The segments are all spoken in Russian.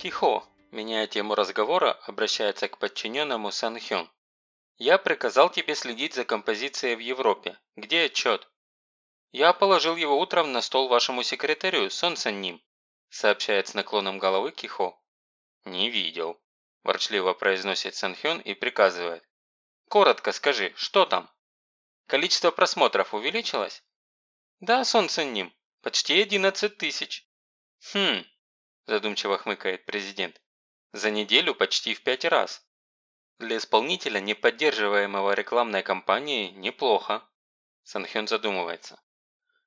Кихо, меняя тему разговора, обращается к подчиненному Сан Хён. Я приказал тебе следить за композицией в Европе. Где отчет? Я положил его утром на стол вашему секретарю, Сан Ним, сообщает с наклоном головы Кихо. Не видел, ворчливо произносит Сан Хён и приказывает. Коротко скажи, что там? Количество просмотров увеличилось? Да, Сан Ним, почти 11 тысяч. Хм, задумчиво хмыкает президент. За неделю почти в пять раз. Для исполнителя, не поддерживаемого рекламной кампанией, неплохо. Санхён задумывается.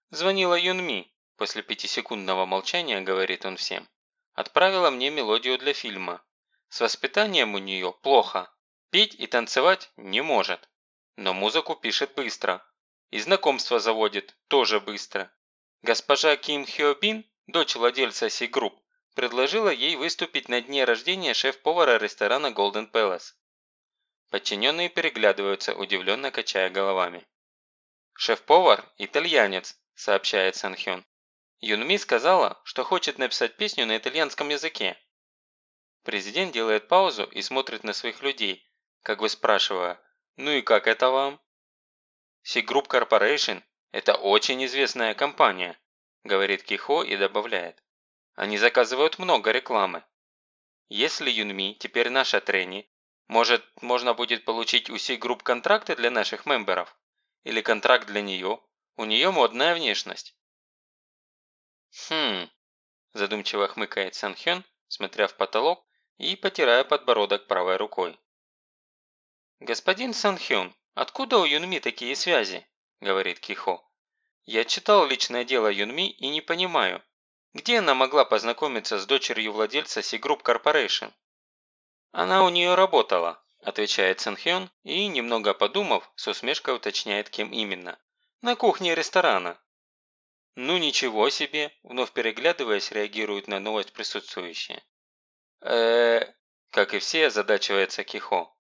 Звонила Юнми. После пятисекундного молчания говорит он всем. Отправила мне мелодию для фильма. С воспитанием у нее плохо. Петь и танцевать не может. Но музыку пишет быстро. И знакомство заводит тоже быстро. Госпожа Ким Хё Бин, дочь владельца Си Групп, предложила ей выступить на дне рождения шеф-повара ресторана Golden Palace. Подчиненные переглядываются, удивленно качая головами. «Шеф-повар – итальянец», – сообщает Санхён. Юнми сказала, что хочет написать песню на итальянском языке. Президент делает паузу и смотрит на своих людей, как бы спрашивая, «Ну и как это вам?» «Си-Групп Corporation – это очень известная компания», – говорит Кихо и добавляет. «Они заказывают много рекламы. Если Юнми теперь наша трени, может, можно будет получить у Си-групп контракты для наших мемберов? Или контракт для нее? У нее модная внешность. Хм, задумчиво хмыкает Санхён, смотря в потолок и потирая подбородок правой рукой. «Господин Санхён, откуда у Юнми такие связи?» – говорит Кихо. «Я читал личное дело Юнми и не понимаю, где она могла познакомиться с дочерью владельца Си-Групп Corporation?» «Она у нее работала», – отвечает Сэнхён и, немного подумав, с усмешкой уточняет, кем именно. «На кухне ресторана». «Ну ничего себе!» – вновь переглядываясь, реагируют на новость присутствующие. э как и все, озадачивается Кихо.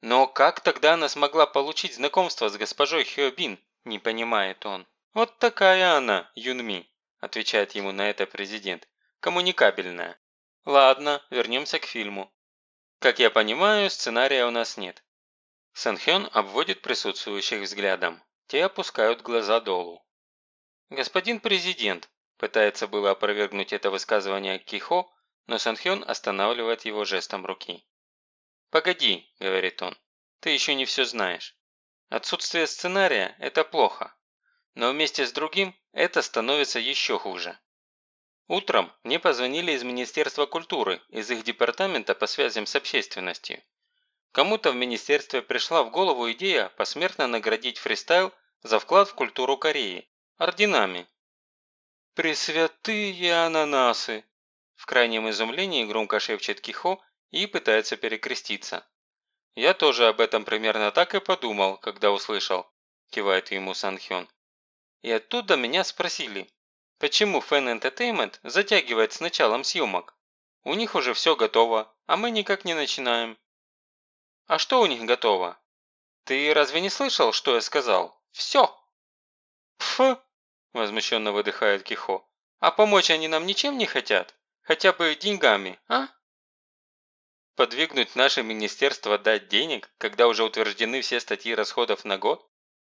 «Но как тогда она смогла получить знакомство с госпожой Хёбин?» – не понимает он. «Вот такая она, Юнми», – отвечает ему на это президент. «Коммуникабельная. Ладно, вернемся к фильму. Как я понимаю, сценария у нас нет. Сэнхён обводит присутствующих взглядом. Те опускают глаза долу. «Господин президент», пытается было опровергнуть это высказывание Кихо, но Сэнхён останавливает его жестом руки. «Погоди», – говорит он, – «ты еще не все знаешь. Отсутствие сценария – это плохо. Но вместе с другим это становится еще хуже. Утром мне позвонили из Министерства культуры, из их департамента по связям с общественностью. Кому-то в министерстве пришла в голову идея посмертно наградить фристайл за вклад в культуру Кореи орденами. «Пресвятые ананасы!» В крайнем изумлении громко шепчет Кихо и пытается перекреститься. «Я тоже об этом примерно так и подумал, когда услышал», кивает ему Санхён. И оттуда меня спросили, Почему Fan Entertainment затягивает с началом съемок? У них уже все готово, а мы никак не начинаем. А что у них готово? Ты разве не слышал, что я сказал? Все. Пф, возмущенно выдыхает Кихо. А помочь они нам ничем не хотят? Хотя бы деньгами, а? Подвигнуть наше министерство дать денег, когда уже утверждены все статьи расходов на год?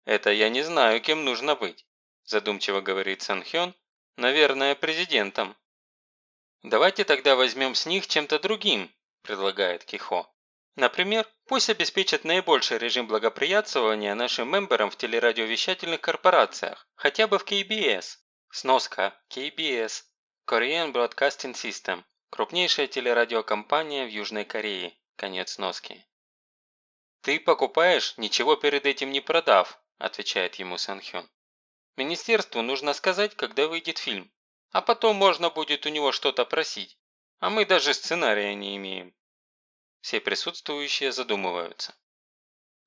Это я не знаю, кем нужно быть, задумчиво говорит Санхён, Наверное, президентом. Давайте тогда возьмем с них чем-то другим, предлагает Кихо. Например, пусть обеспечат наибольший режим благоприятствования нашим мемберам в телерадиовещательных корпорациях, хотя бы в KBS. Сноска KBS Korean Broadcasting System крупнейшая телерадиокомпания в Южной Корее. Конец сноски. «Ты покупаешь, ничего перед этим не продав», – отвечает ему Санхён. Министерству нужно сказать, когда выйдет фильм. А потом можно будет у него что-то просить. А мы даже сценария не имеем. Все присутствующие задумываются.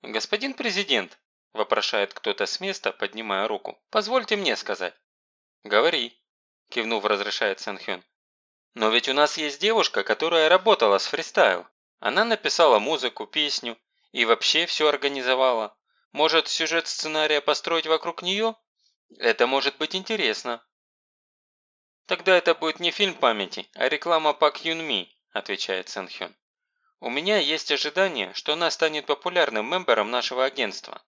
«Господин президент», – вопрошает кто-то с места, поднимая руку, – «позвольте мне сказать». «Говори», – кивнув, разрешает Санхён. «Но ведь у нас есть девушка, которая работала с фристайл. Она написала музыку, песню и вообще все организовала. Может, сюжет сценария построить вокруг нее?» Это может быть интересно. Тогда это будет не фильм памяти, а реклама Пак Юн Ми, отвечает Сэн Хён. У меня есть ожидание, что она станет популярным мембером нашего агентства.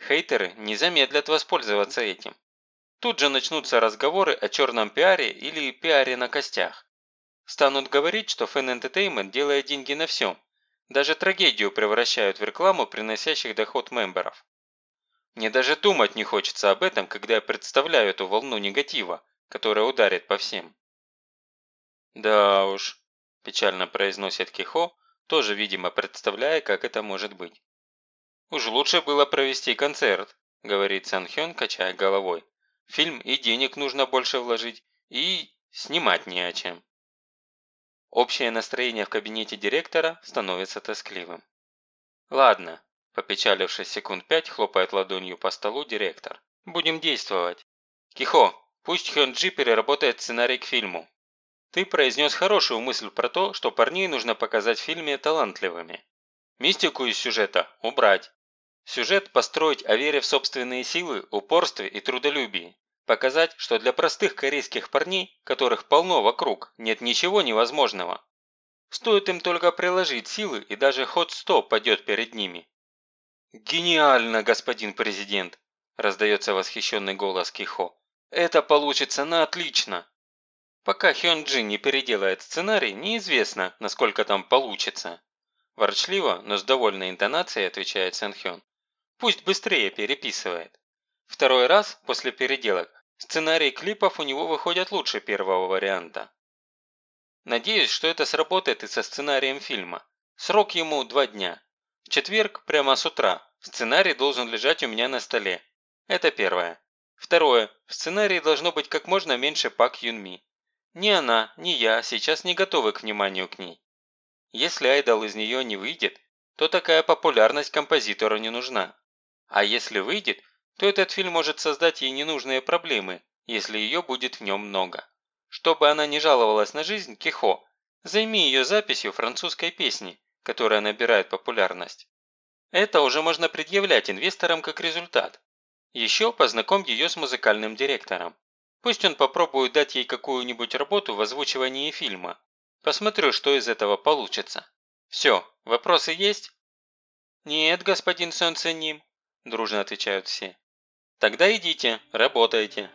Хейтеры не замедлят воспользоваться этим. Тут же начнутся разговоры о черном пиаре или пиаре на костях. Станут говорить, что Fan Entertainment делает деньги на всем. Даже трагедию превращают в рекламу, приносящих доход мемберов. Мне даже думать не хочется об этом, когда я представляю эту волну негатива, которая ударит по всем. «Да уж», – печально произносит Кихо, тоже, видимо, представляя, как это может быть. «Уж лучше было провести концерт», – говорит Сан Хён, качая головой. «Фильм и денег нужно больше вложить, и снимать не о чем». Общее настроение в кабинете директора становится тоскливым. «Ладно», – попечалившись секунд пять, хлопает ладонью по столу директор. «Будем действовать. Кихо, пусть Хёнджи переработает сценарий к фильму. Ты произнес хорошую мысль про то, что парней нужно показать в фильме талантливыми. Мистику из сюжета убрать. Сюжет построить о вере в собственные силы, упорстве и трудолюбии. Показать, что для простых корейских парней, которых полно вокруг, нет ничего невозможного. Стоит им только приложить силы, и даже ход 100 падет перед ними. «Гениально, господин президент!» – раздается восхищенный голос Кихо. «Это получится на отлично!» Пока Хён Джин не переделает сценарий, неизвестно, насколько там получится. Ворчливо, но с довольной интонацией отвечает Сэн Хён. Пусть быстрее переписывает. Второй раз, после переделок, сценарии клипов у него выходят лучше первого варианта. Надеюсь, что это сработает и со сценарием фильма. Срок ему два дня. Четверг, прямо с утра, сценарий должен лежать у меня на столе. Это первое. Второе. В сценарии должно быть как можно меньше Пак Юнми. Ни она, ни я сейчас не готовы к вниманию к ней. Если айдол из нее не выйдет, то такая популярность композитору не нужна. А если выйдет, то этот фильм может создать ей ненужные проблемы, если ее будет в нем много. Чтобы она не жаловалась на жизнь, Кихо, займи ее записью французской песни, которая набирает популярность. Это уже можно предъявлять инвесторам как результат. Еще познакомь ее с музыкальным директором. Пусть он попробует дать ей какую-нибудь работу в озвучивании фильма. Посмотрю, что из этого получится. Все, вопросы есть? Нет, господин Сон Ценим, дружно отвечают все. Тогда идите, работайте.